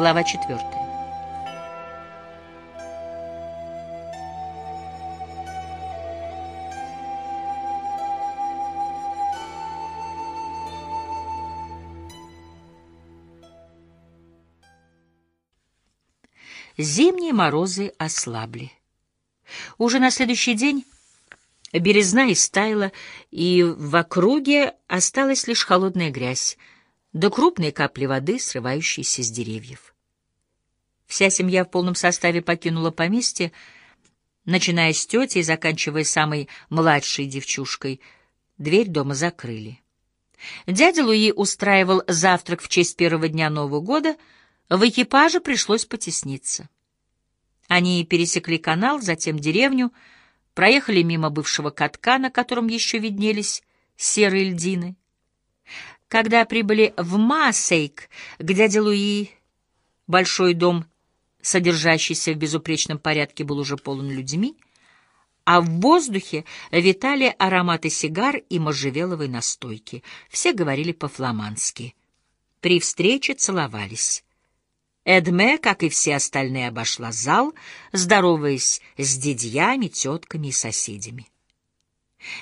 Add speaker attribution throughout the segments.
Speaker 1: Глава четвертая. Зимние морозы ослабли. Уже на следующий день березна истаяла, и в округе осталась лишь холодная грязь, да крупные капли воды, срывающиеся с деревьев. Вся семья в полном составе покинула поместье, начиная с тети и заканчивая самой младшей девчушкой. Дверь дома закрыли. Дядя Луи устраивал завтрак в честь первого дня Нового года, в экипаже пришлось потесниться. Они пересекли канал, затем деревню, проехали мимо бывшего катка, на котором еще виднелись серые льдины. Когда прибыли в Маасейк, к дяде Луи, большой дом, содержащийся в безупречном порядке, был уже полон людьми, а в воздухе витали ароматы сигар и можжевеловой настойки. Все говорили по-фламандски. При встрече целовались. Эдме, как и все остальные, обошла зал, здороваясь с дядьями, тетками и соседями.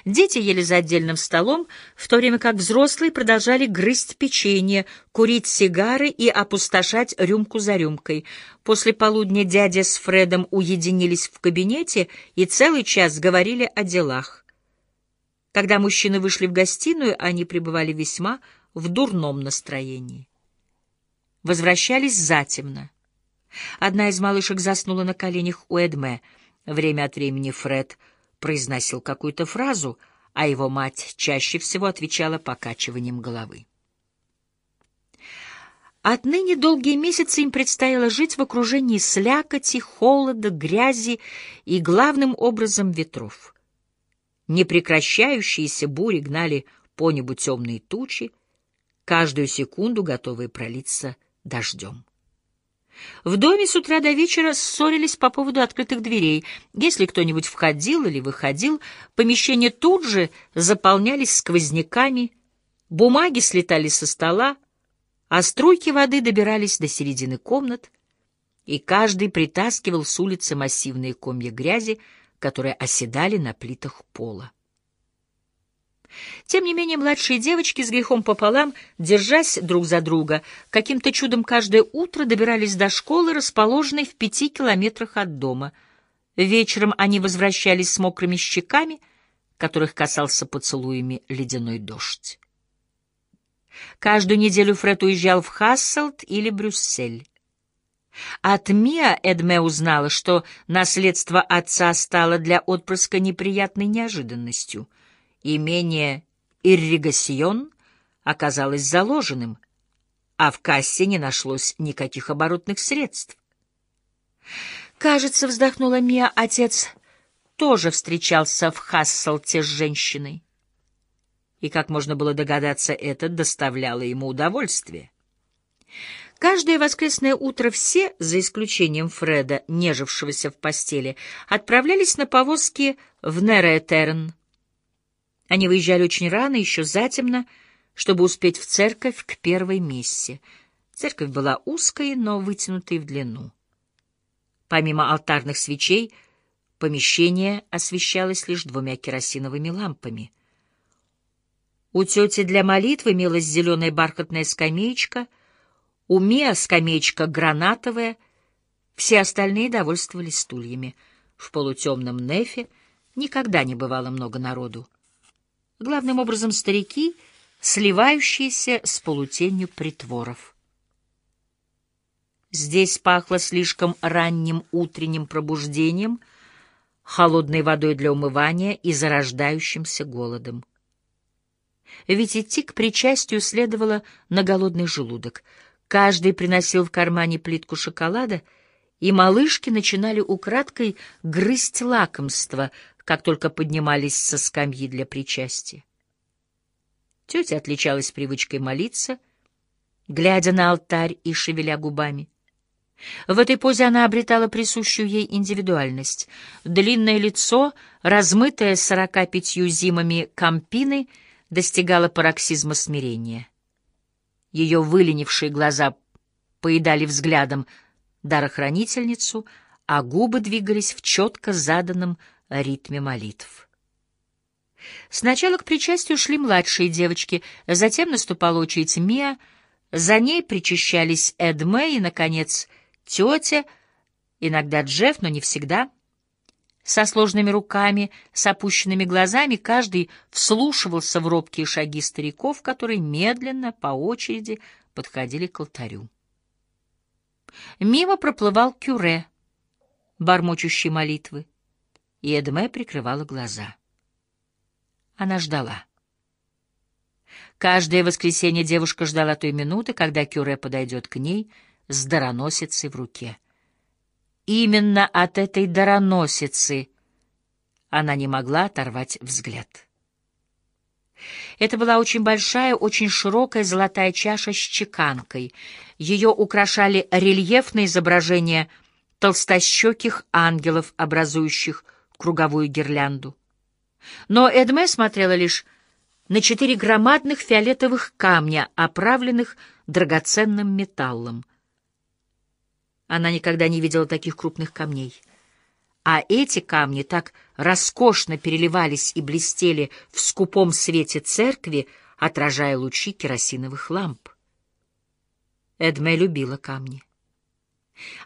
Speaker 1: Дети ели за отдельным столом, в то время как взрослые продолжали грызть печенье, курить сигары и опустошать рюмку за рюмкой. После полудня дядя с Фредом уединились в кабинете и целый час говорили о делах. Когда мужчины вышли в гостиную, они пребывали весьма в дурном настроении. Возвращались затемно. Одна из малышек заснула на коленях у Эдме. Время от времени Фред произносил какую-то фразу, а его мать чаще всего отвечала покачиванием головы. Отныне долгие месяцы им предстояло жить в окружении слякоти, холода, грязи и, главным образом, ветров. Непрекращающиеся бури гнали по небу темные тучи, каждую секунду готовые пролиться дождем. В доме с утра до вечера ссорились по поводу открытых дверей. Если кто-нибудь входил или выходил, помещения тут же заполнялись сквозняками, бумаги слетали со стола, а струйки воды добирались до середины комнат, и каждый притаскивал с улицы массивные комья грязи, которые оседали на плитах пола. Тем не менее, младшие девочки с грехом пополам, держась друг за друга, каким-то чудом каждое утро добирались до школы, расположенной в пяти километрах от дома. Вечером они возвращались с мокрыми щеками, которых касался поцелуями ледяной дождь. Каждую неделю Фред уезжал в Хасселт или Брюссель. От Миа Эдме узнала, что наследство отца стало для отпрыска неприятной неожиданностью — Имение «Ирригасьон» оказалось заложенным, а в кассе не нашлось никаких оборотных средств. Кажется, вздохнула Мия, отец тоже встречался в Хасселте с женщиной. И, как можно было догадаться, это доставляло ему удовольствие. Каждое воскресное утро все, за исключением Фреда, нежившегося в постели, отправлялись на повозке в Неретерн, они выезжали очень рано, еще затемно, чтобы успеть в церковь к первой мессе. Церковь была узкой, но вытянутой в длину. Помимо алтарных свечей, помещение освещалось лишь двумя керосиновыми лампами. У тети для молитвы имелась зеленая бархатная скамеечка, у Мия скамеечка гранатовая, все остальные довольствовались стульями. В полутемном нефе никогда не бывало много народу главным образом старики, сливающиеся с полутенью притворов. Здесь пахло слишком ранним утренним пробуждением, холодной водой для умывания и зарождающимся голодом. Ведь идти к причастию следовало на голодный желудок. Каждый приносил в кармане плитку шоколада, и малышки начинали украдкой грызть лакомство, как только поднимались со скамьи для причастия. Тетя отличалась привычкой молиться, глядя на алтарь и шевеля губами. В этой позе она обретала присущую ей индивидуальность. Длинное лицо, размытое сорока пятью зимами кампины, достигало пароксизма смирения. Ее выленившие глаза поедали взглядом дарохранительницу, а губы двигались в четко заданном ритме молитв. Сначала к причастию шли младшие девочки, затем наступала очередь Мия, за ней причащались Эдме и, наконец, тетя, иногда Джефф, но не всегда. Со сложными руками, с опущенными глазами каждый вслушивался в робкие шаги стариков, которые медленно, по очереди, подходили к алтарю. Мимо проплывал кюре, бормочущий молитвы, и Эдме прикрывала глаза. Она ждала. Каждое воскресенье девушка ждала той минуты, когда Кюре подойдет к ней с дароносицей в руке. Именно от этой дароносицы она не могла оторвать взгляд. Это была очень большая, очень широкая золотая чаша с чеканкой. Ее украшали рельефные изображения толстощеких ангелов, образующих круговую гирлянду. Но Эдме смотрела лишь на четыре громадных фиолетовых камня, оправленных драгоценным металлом. Она никогда не видела таких крупных камней. А эти камни так роскошно переливались и блестели в скупом свете церкви, отражая лучи керосиновых ламп. Эдме любила камни.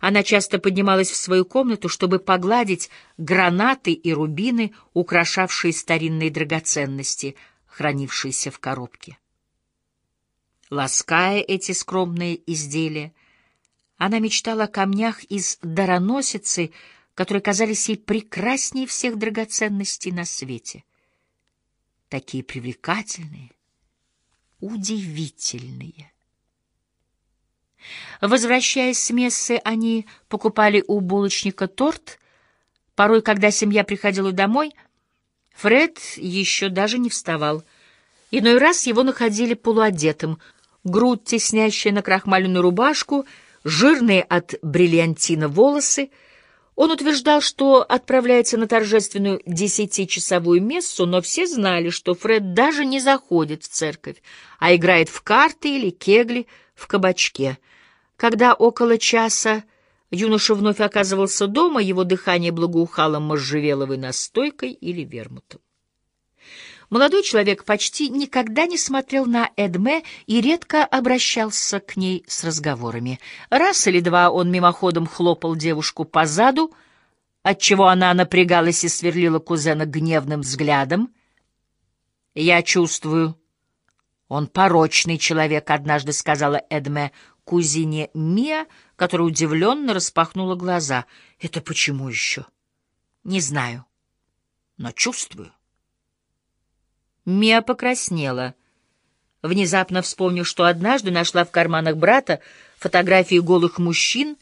Speaker 1: Она часто поднималась в свою комнату, чтобы погладить гранаты и рубины, украшавшие старинные драгоценности — хранившиеся в коробке. Лаская эти скромные изделия, она мечтала о камнях из дароносицы, которые казались ей прекраснее всех драгоценностей на свете. Такие привлекательные, удивительные. Возвращаясь с мессы, они покупали у булочника торт. Порой, когда семья приходила домой — Фред еще даже не вставал. Иной раз его находили полуодетым, грудь, теснящая на крахмаленную рубашку, жирные от бриллиантина волосы. Он утверждал, что отправляется на торжественную десятичасовую мессу, но все знали, что Фред даже не заходит в церковь, а играет в карты или кегли в кабачке. Когда около часа Юноша вновь оказывался дома, его дыхание благоухало можжевеловой настойкой или вермутом. Молодой человек почти никогда не смотрел на Эдме и редко обращался к ней с разговорами. Раз или два он мимоходом хлопал девушку по заду, отчего она напрягалась и сверлила кузена гневным взглядом. «Я чувствую, он порочный человек», — однажды сказала Эдме кузине Мия, которая удивленно распахнула глаза. «Это почему еще?» «Не знаю, но чувствую». Мия покраснела, внезапно вспомнив, что однажды нашла в карманах брата фотографии голых мужчин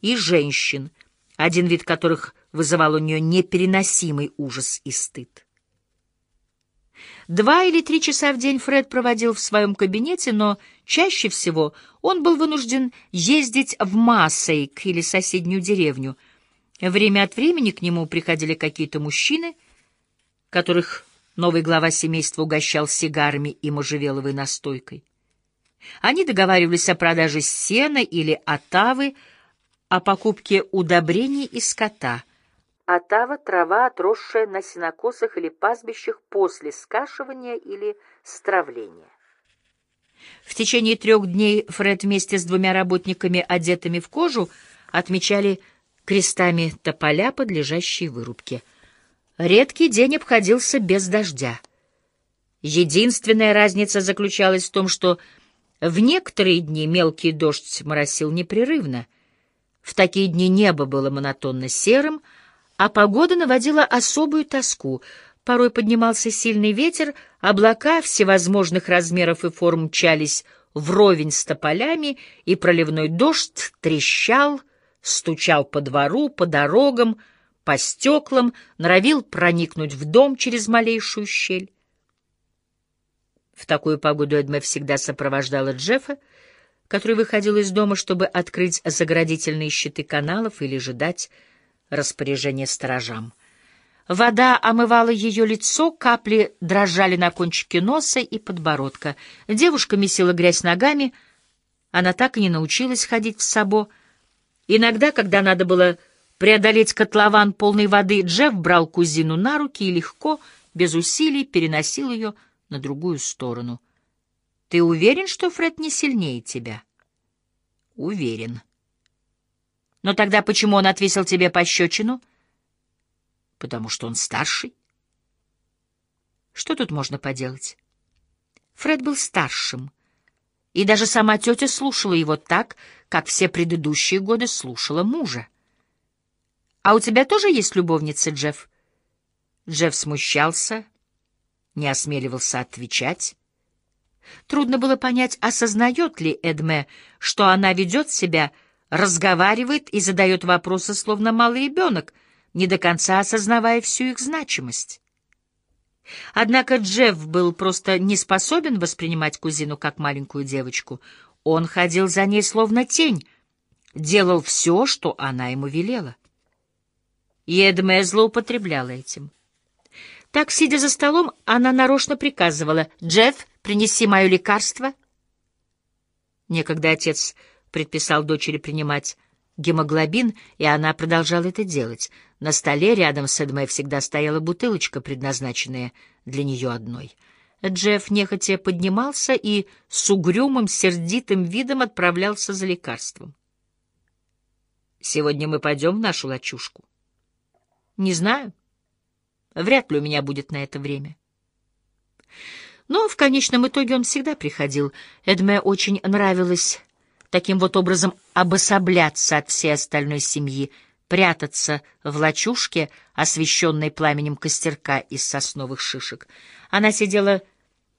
Speaker 1: и женщин, один вид которых вызывал у нее непереносимый ужас и стыд. Два или три часа в день Фред проводил в своем кабинете, но чаще всего он был вынужден ездить в Массейк или соседнюю деревню. Время от времени к нему приходили какие-то мужчины, которых новый глава семейства угощал сигарами и можжевеловой настойкой. Они договаривались о продаже сена или отавы, о покупке удобрений и скота — Отава — трава, отросшая на сенокосах или пастбищах после скашивания или стравления. В течение трех дней Фред вместе с двумя работниками, одетыми в кожу, отмечали крестами тополя, подлежащие вырубке. Редкий день обходился без дождя. Единственная разница заключалась в том, что в некоторые дни мелкий дождь моросил непрерывно. В такие дни небо было монотонно серым, а погода наводила особую тоску. Порой поднимался сильный ветер, облака всевозможных размеров и форм мчались вровень с тополями, и проливной дождь трещал, стучал по двору, по дорогам, по стеклам, норовил проникнуть в дом через малейшую щель. В такую погоду Эдме всегда сопровождала Джеффа, который выходил из дома, чтобы открыть заградительные щиты каналов или же дать распоряжение сторожам. Вода омывала ее лицо, капли дрожали на кончике носа и подбородка. Девушка месила грязь ногами, Она так и не научилась ходить в сабо. Иногда, когда надо было преодолеть котлован полной воды, Джефф брал кузину на руки и легко, без усилий, переносил ее на другую сторону. «Ты уверен, что Фред не сильнее тебя?» «Уверен». «Но тогда почему он отвесил тебе пощечину?» «Потому что он старший». «Что тут можно поделать?» Фред был старшим — и даже сама тетя слушала его так, как все предыдущие годы слушала мужа. «А у тебя тоже есть любовница, Джефф?» Джефф смущался, не осмеливался отвечать. Трудно было понять, осознает ли Эдме, что она ведет себя, разговаривает и задает вопросы, словно малый ребенок, не до конца осознавая всю их значимость. Однако Джефф был просто не способен воспринимать кузину как маленькую девочку. Он ходил за ней словно тень, делал все, что она ему велела. И Эдме злоупотребляла этим. Так, сидя за столом, она нарочно приказывала «Джефф, принеси мое лекарство». Некогда отец предписал дочери принимать гемоглобин, и она продолжала это делать. На столе рядом с Эдмой всегда стояла бутылочка, предназначенная для нее одной. Джефф нехотя поднимался и с угрюмым, сердитым видом отправлялся за лекарством. «Сегодня мы пойдем в нашу лачушку?» «Не знаю. Вряд ли у меня будет на это время». Но в конечном итоге он всегда приходил. Эдме очень нравилось таким вот образом обособляться от всей остальной семьи, прятаться в лачушке, освещенной пламенем костерка из сосновых шишек. Она сидела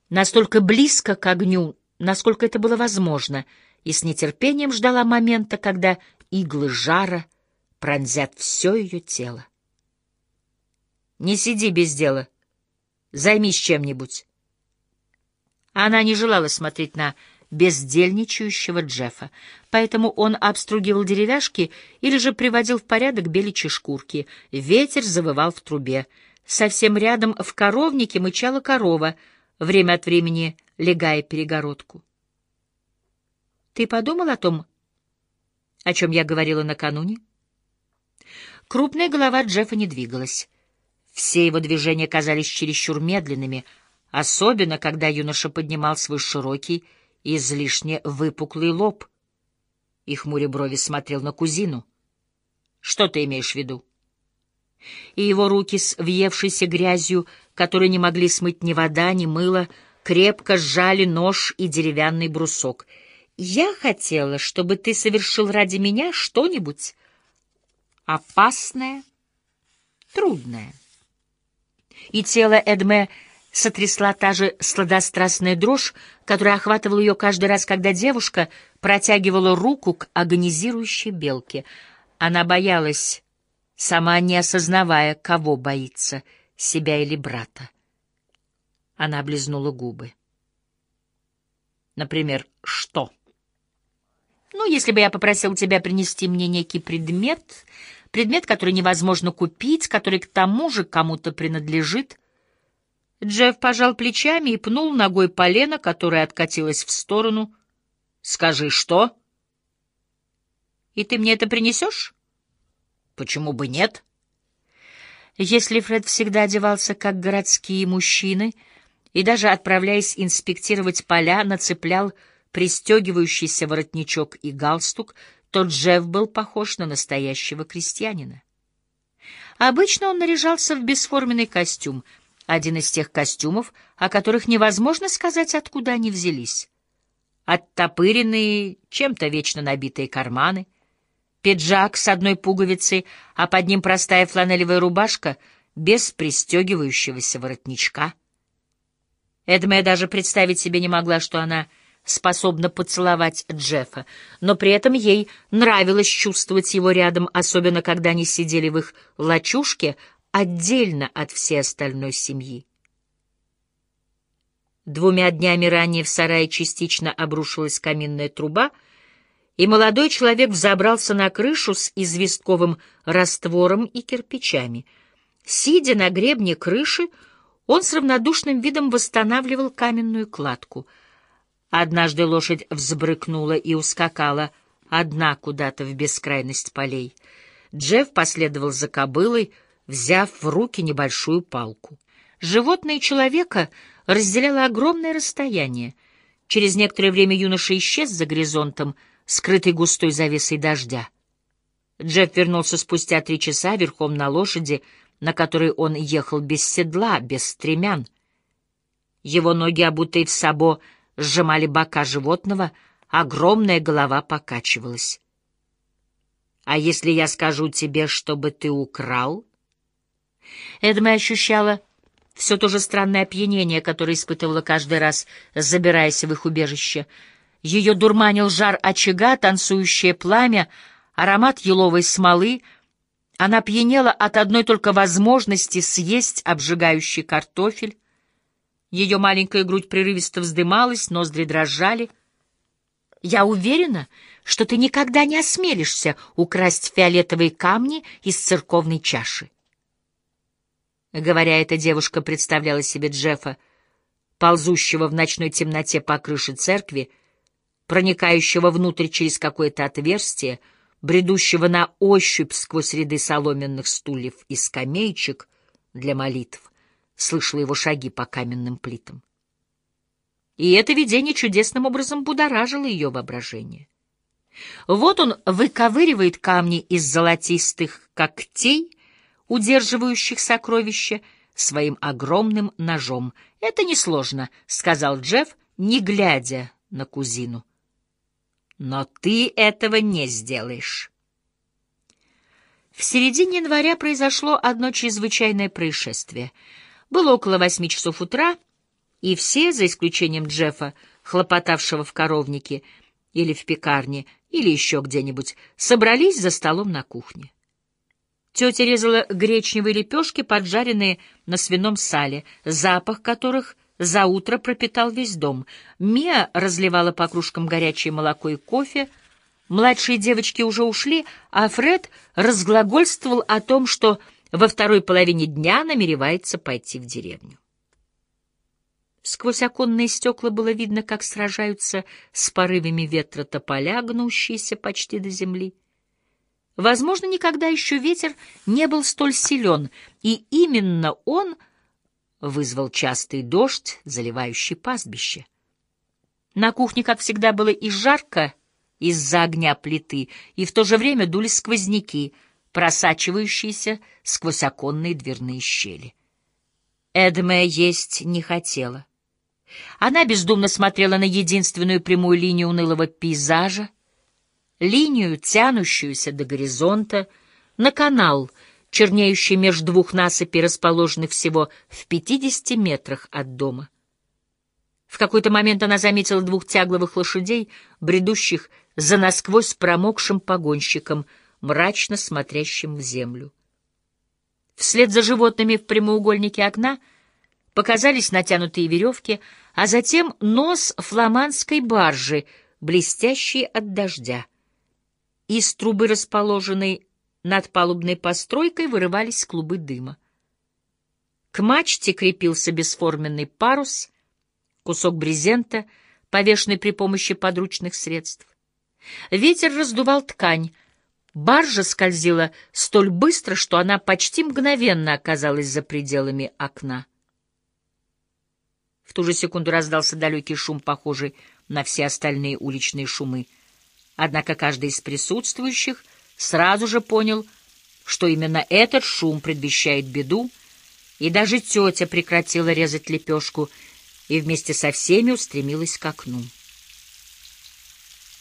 Speaker 1: настолько близко к огню, насколько это было возможно, и с нетерпением ждала момента, когда иглы жара пронзят все ее тело. «Не сиди без дела. Займись чем-нибудь». Она не желала смотреть на бездельничающего Джеффа, поэтому он обстругивал деревяшки или же приводил в порядок беличьи шкурки. Ветер завывал в трубе. Совсем рядом в коровнике мычала корова, время от времени легая перегородку. «Ты подумал о том, о чем я говорила накануне?» Крупная голова Джеффа не двигалась. Все его движения казались чересчур медленными, особенно когда юноша поднимал свой широкий, излишне выпуклый лоб. И хмуря брови смотрел на кузину. «Что ты имеешь в виду?» И его руки с въевшейся грязью, которые не могли смыть ни вода, ни мыло, крепко сжали нож и деревянный брусок. «Я хотела, чтобы ты совершил ради меня что-нибудь опасное, трудное». И тело Эдме сотрясла та же сладострастная дрожь, которая охватывала ее каждый раз, когда девушка протягивала руку к агонизирующей белке. Она боялась, сама не осознавая, кого боится, себя или брата. Она облизнула губы. Например, что? Ну, если бы я попросил тебя принести мне некий предмет, предмет, который невозможно купить, который к тому же кому-то принадлежит — Джефф пожал плечами и пнул ногой полено, которое откатилось в сторону. «Скажи, что?» «И ты мне это принесешь?» «Почему бы нет?» Если Фред всегда одевался, как городские мужчины, и даже, отправляясь инспектировать поля, нацеплял пристегивающийся воротничок и галстук, то Джефф был похож на настоящего крестьянина. Обычно он наряжался в бесформенный костюм — один из тех костюмов, о которых невозможно сказать, откуда они взялись. Оттопыренные, чем-то вечно набитые карманы, пиджак с одной пуговицей, а под ним простая фланелевая рубашка без пристегивающегося воротничка. Эдме даже представить себе не могла, что она способна поцеловать Джеффа, но при этом ей нравилось чувствовать его рядом, особенно когда они сидели в их лачушке, отдельно от всей остальной семьи. Двумя днями ранее в сарае частично обрушилась каминная труба, и молодой человек взобрался на крышу с известковым раствором и кирпичами. Сидя на гребне крыши, он с равнодушным видом восстанавливал каменную кладку — Однажды лошадь взбрыкнула и ускакала, одна куда-то в бескрайность полей. Джефф последовал за кобылой, взяв в руки небольшую палку. Животное и человека разделяло огромное расстояние. Через некоторое время юноша исчез за горизонтом, скрытый густой завесой дождя. Джефф вернулся спустя три часа верхом на лошади, на которой он ехал без седла, без стремян. Его ноги, обутые в сабо, сжимали бока животного, огромная голова покачивалась. «А если я скажу тебе, чтобы ты украл?» Эдме ощущала все то же странное опьянение, которое испытывала каждый раз, забираясь в их убежище. Ее дурманил жар очага, танцующее пламя, аромат еловой смолы. Она пьянела от одной только возможности съесть обжигающий картофель. Ее маленькая грудь прерывисто вздымалась, ноздри дрожали. «Я уверена, что ты никогда не осмелишься украсть фиолетовые камни из церковной чаши». Говоря это, девушка представляла себе Джеффа, ползущего в ночной темноте по крыше церкви, проникающего внутрь через какое-то отверстие, бредущего на ощупь сквозь ряды соломенных стульев и скамеечек для молитв слышала его шаги по каменным плитам. И это видение чудесным образом будоражило ее воображение. Вот он выковыривает камни из золотистых когтей, удерживающих сокровища, своим огромным ножом. «Это несложно», — сказал Джефф, не глядя на кузину. «Но ты этого не сделаешь». В середине января произошло одно чрезвычайное происшествие — было около восьми часов утра, и все, за исключением Джеффа, хлопотавшего в коровнике или в пекарне, или еще где-нибудь, собрались за столом на кухне. Тетя резала гречневые лепешки, поджаренные на свином сале, запах которых за утро пропитал весь дом. Мия разливала по кружкам горячее молоко и кофе. Младшие девочки уже ушли, а Фред разглагольствовал о том, что во второй половине дня намеревается пойти в деревню. Сквозь оконные стекла было видно, как сражаются с порывами ветра тополя, гнущиеся почти до земли. Возможно, никогда еще ветер не был столь силен, и именно он вызвал частый дождь, заливающий пастбище. На кухне, как всегда, было и жарко из-за огня плиты, и в то же время дули сквозняки — просачивающиеся сквозь оконные дверные щели. Эдме есть не хотела. Она бездумно смотрела на единственную прямую линию унылого пейзажа, линию, тянущуюся до горизонта, на канал, чернеющий между двух насыпей, расположенных всего в пятидесяти метрах от дома. В какой-то момент она заметила двух тягловых лошадей, бредущих за насквозь промокшим погонщиком — мрачно смотрящим в землю. Вслед за животными в прямоугольнике окна показались натянутые веревки, а затем нос фламандской баржи, блестящий от дождя. Из трубы, расположенной над палубной постройкой, вырывались клубы дыма. К мачте крепился бесформенный парус, кусок брезента, повешенный при помощи подручных средств. Ветер раздувал ткань, Баржа скользила столь быстро, что она почти мгновенно оказалась за пределами окна. В ту же секунду раздался далекий шум, похожий на все остальные уличные шумы. Однако каждый из присутствующих сразу же понял, что именно этот шум предвещает беду, и даже тетя прекратила резать лепешку и вместе со всеми устремилась к окну.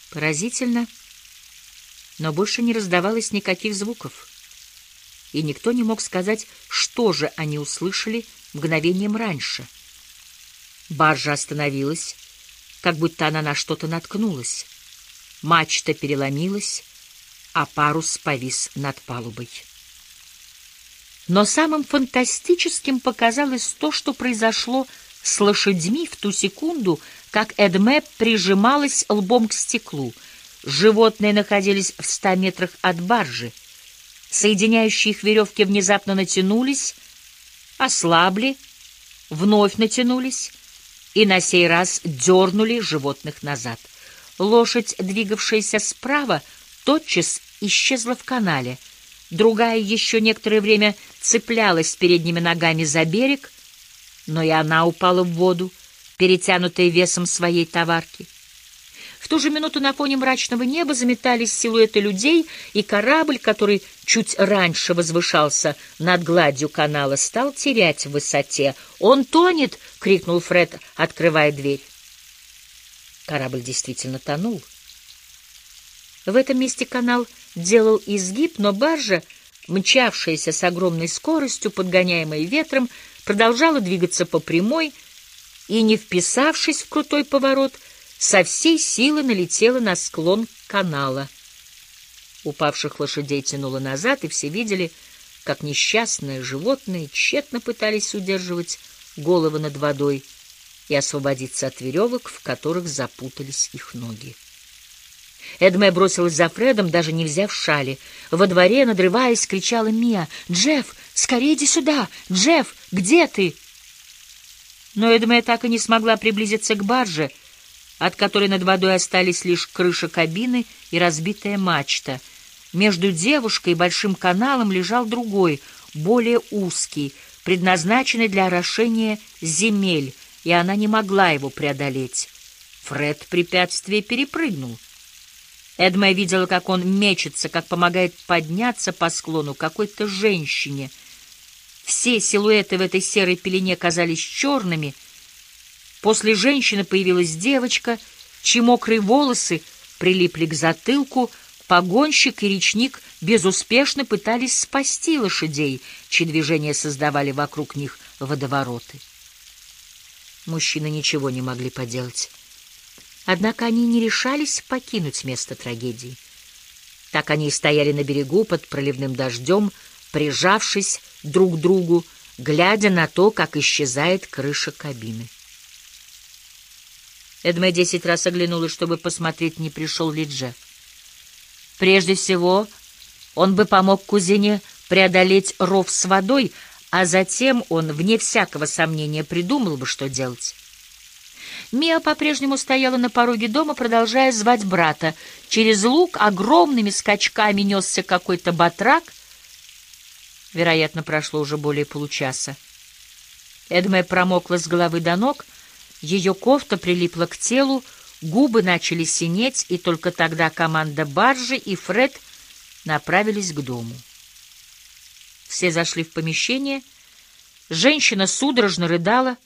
Speaker 1: Поразительно — но больше не раздавалось никаких звуков, и никто не мог сказать, что же они услышали мгновением раньше. Баржа остановилась, как будто она на что-то наткнулась. Мачта переломилась, а парус повис над палубой. Но самым фантастическим показалось то, что произошло с лошадьми в ту секунду, как Эдме прижималась лбом к стеклу — Животные находились в ста метрах от баржи. Соединяющие их веревки внезапно натянулись, ослабли, вновь натянулись, и на сей раз дернули животных назад. Лошадь, двигавшаяся справа, тотчас исчезла в канале. Другая еще некоторое время цеплялась передними ногами за берег, но и она упала в воду, перетянутая весом своей товарки. В ту же минуту на фоне мрачного неба заметались силуэты людей, и корабль, который чуть раньше возвышался над гладью канала, стал терять в высоте. «Он тонет!» — крикнул Фред, открывая дверь. Корабль действительно тонул. В этом месте канал делал изгиб, но баржа, мчавшаяся с огромной скоростью, подгоняемая ветром, продолжала двигаться по прямой и, не вписавшись в крутой поворот, — со всей силы налетела на склон канала. Упавших лошадей тянуло назад, и все видели, как несчастные животные тщетно пытались удерживать головы над водой и освободиться от веревок, в которых запутались их ноги. Эдме бросилась за Фредом, даже не взяв шали. Во дворе, надрываясь, кричала Мия. «Джефф, скорее иди сюда! Джефф, где ты?» Но Эдме так и не смогла приблизиться к барже — от которой над водой остались лишь крыша кабины и разбитая мачта. Между девушкой и большим каналом лежал другой, более узкий, предназначенный для орошения земель, и она не могла его преодолеть. Фред препятствие перепрыгнул. Эдма видела, как он мечется, как помогает подняться по склону какой-то женщине. Все силуэты в этой серой пелене казались черными — После женщины появилась девочка, чьи мокрые волосы прилипли к затылку, погонщик и речник безуспешно пытались спасти лошадей, чьи движения создавали вокруг них водовороты. Мужчины ничего не могли поделать. Однако они не решались покинуть место трагедии. Так они и стояли на берегу под проливным дождем, прижавшись друг к другу, глядя на то, как исчезает крыша кабины. Эдме десять раз оглянулась, чтобы посмотреть, не пришел ли Джефф. Прежде всего, он бы помог кузине преодолеть ров с водой, а затем он, вне всякого сомнения, придумал бы, что делать. Мия по-прежнему стояла на пороге дома, продолжая звать брата. Через луг огромными скачками несся какой-то батрак. Вероятно, прошло уже более получаса. Эдме промокла с головы до ног — ее кофта прилипла к телу, губы начали синеть, и только тогда команда баржи и Фред направились к дому. Все зашли в помещение. Женщина судорожно рыдала.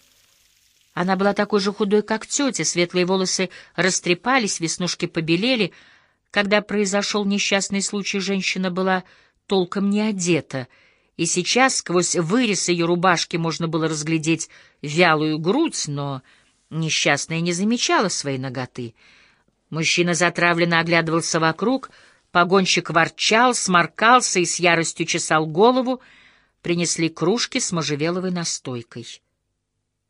Speaker 1: Она была такой же худой, как тетя, светлые волосы растрепались, веснушки побелели. Когда произошел несчастный случай, женщина была толком не одета — и сейчас сквозь вырез ее рубашки можно было разглядеть вялую грудь, но Несчастная не замечала своей ноготы. Мужчина затравленно оглядывался вокруг, погонщик ворчал, сморкался и с яростью чесал голову. Принесли кружки с можжевеловой настойкой.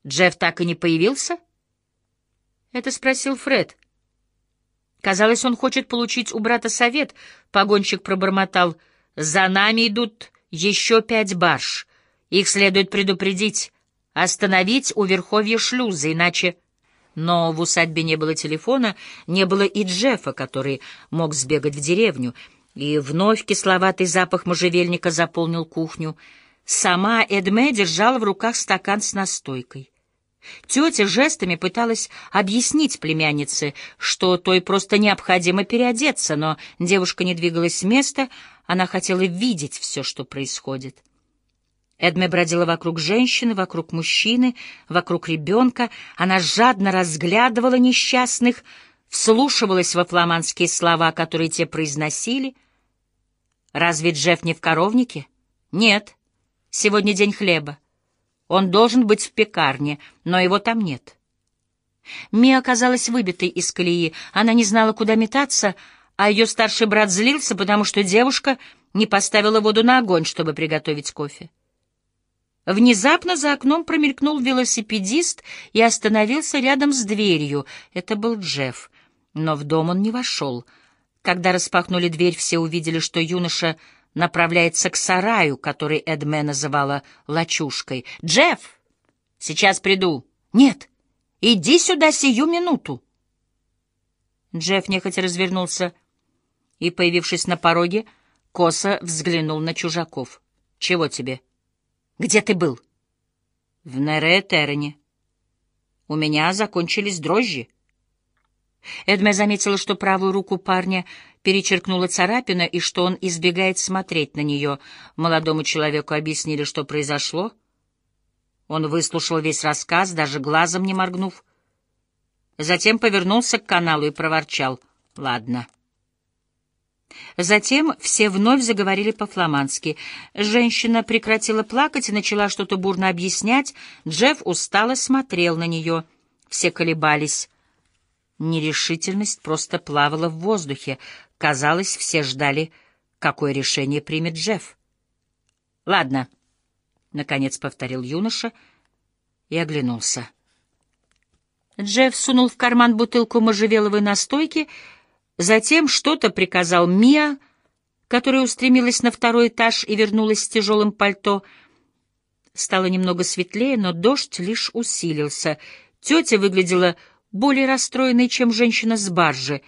Speaker 1: «Джефф так и не появился?» — это спросил Фред. Казалось, он хочет получить у брата совет. Погонщик пробормотал. «За нами идут еще пять барж. Их следует предупредить остановить у верховья шлюза, иначе... Но в усадьбе не было телефона, не было и Джеффа, который мог сбегать в деревню, и вновь кисловатый запах можжевельника заполнил кухню. Сама Эдме держала в руках стакан с настойкой. Тетя жестами пыталась объяснить племяннице, что той просто необходимо переодеться, но девушка не двигалась с места, она хотела видеть все, что происходит. Эдме бродила вокруг женщины, вокруг мужчины, вокруг ребенка. Она жадно разглядывала несчастных, вслушивалась во фламандские слова, которые те произносили. «Разве Джефф не в коровнике?» «Нет. Сегодня день хлеба. Он должен быть в пекарне, но его там нет». Мия оказалась выбитой из колеи. Она не знала, куда метаться, а ее старший брат злился, потому что девушка не поставила воду на огонь, чтобы приготовить кофе. Внезапно за окном промелькнул велосипедист и остановился рядом с дверью. Это был Джефф. Но в дом он не вошел. Когда распахнули дверь, все увидели, что юноша направляется к сараю, который Эдме называла лачушкой. «Джефф! Сейчас приду!» «Нет! Иди сюда сию минуту!» Джефф нехотя развернулся и, появившись на пороге, косо взглянул на чужаков. «Чего тебе? Где ты был?» «В Нере-Террене. У меня закончились дрожжи». Эдме заметила, что правую руку парня перечеркнула царапина и что он избегает смотреть на нее. Молодому человеку объяснили, что произошло. Он выслушал весь рассказ, даже глазом не моргнув. Затем повернулся к каналу и проворчал. «Ладно». Затем все вновь заговорили по-фламандски. Женщина прекратила плакать и начала что-то бурно объяснять. Джефф устало смотрел на нее. Все колебались. Нерешительность просто плавала в воздухе. Казалось, все ждали, какое решение примет Джефф. «Ладно», — наконец повторил юноша и оглянулся. Джефф сунул в карман бутылку можжевеловой настойки, затем что-то приказал Мия, которая устремилась на второй этаж и вернулась с тяжелым пальто. Стало немного светлее, но дождь лишь усилился. Тетя выглядела более расстроенной, чем женщина с баржи,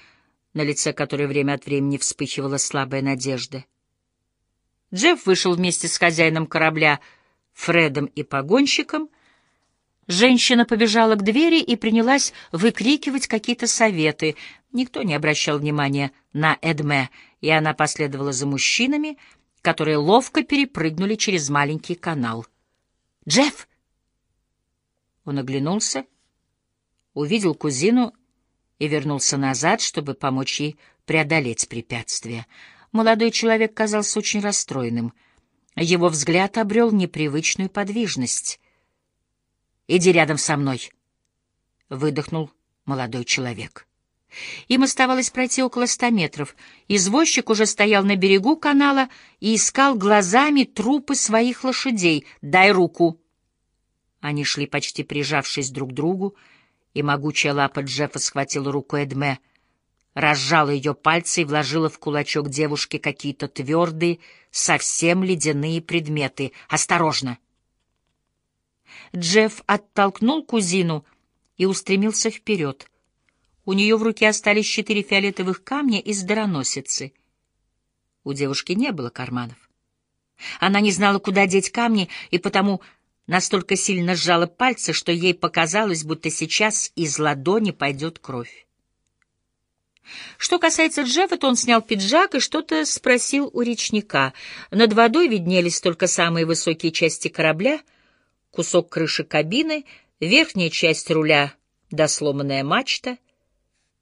Speaker 1: на лице которой время от времени вспыхивала слабая надежда. Джефф вышел вместе с хозяином корабля, Фредом и погонщиком. Женщина побежала к двери и принялась выкрикивать какие-то советы. Никто не обращал внимания на Эдме, и она последовала за мужчинами, которые ловко перепрыгнули через маленький канал. «Джефф!» Он оглянулся — увидел кузину и вернулся назад, чтобы помочь ей преодолеть препятствие. Молодой человек казался очень расстроенным. Его взгляд обрел непривычную подвижность. «Иди рядом со мной», — выдохнул молодой человек. Им оставалось пройти около ста метров. Извозчик уже стоял на берегу канала и искал глазами трупы своих лошадей. «Дай руку!» Они шли почти прижавшись друг к другу, и могучая лапа Джеффа схватила руку Эдме, разжала ее пальцы и вложила в кулачок девушки какие-то твердые, совсем ледяные предметы. «Осторожно!» Джефф оттолкнул кузину и устремился вперед. У нее в руке остались четыре фиолетовых камня из дароносицы. У девушки не было карманов. Она не знала, куда деть камни, и потому настолько сильно сжала пальцы, что ей показалось, будто сейчас из ладони пойдет кровь. Что касается Джеффа, то он снял пиджак и что-то спросил у речника. Над водой виднелись только самые высокие части корабля, кусок крыши кабины, верхняя часть руля да сломанная мачта.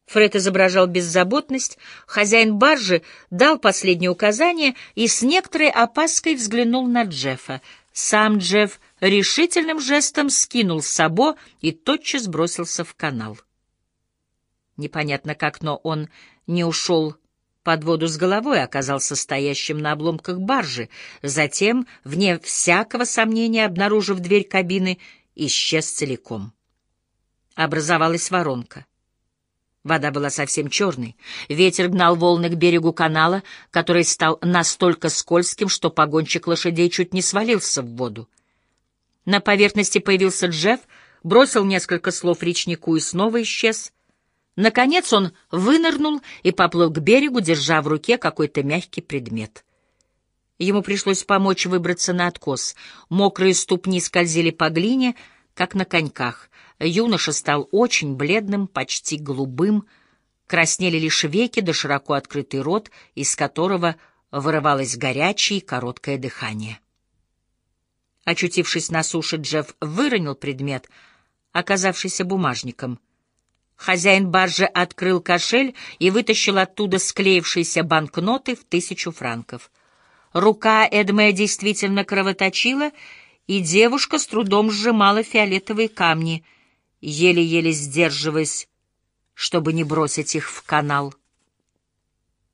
Speaker 1: Фред изображал беззаботность, хозяин баржи дал последнее указание и с некоторой опаской взглянул на Джеффа. Сам Джефф решительным жестом скинул сабо и тотчас бросился в канал. Непонятно как, но он не ушел под воду с головой, оказался стоящим на обломках баржи. Затем, вне всякого сомнения, обнаружив дверь кабины, исчез целиком. Образовалась воронка. Вода была совсем черной. Ветер гнал волны к берегу канала, который стал настолько скользким, что погонщик лошадей чуть не свалился в воду. На поверхности появился Джефф, бросил несколько слов речнику и снова исчез. Наконец он вынырнул и поплыл к берегу, держа в руке какой-то мягкий предмет. Ему пришлось помочь выбраться на откос. Мокрые ступни скользили по глине, как на коньках. Юноша стал очень бледным, почти голубым. Краснели лишь веки да широко открытый рот, из которого вырывалось горячее и короткое дыхание. Очутившись на суше, Джефф выронил предмет, оказавшийся бумажником. Хозяин баржи открыл кошель и вытащил оттуда склеившиеся банкноты в тысячу франков. Рука Эдме действительно кровоточила, и девушка с трудом сжимала фиолетовые камни, еле-еле сдерживаясь, чтобы не бросить их в канал.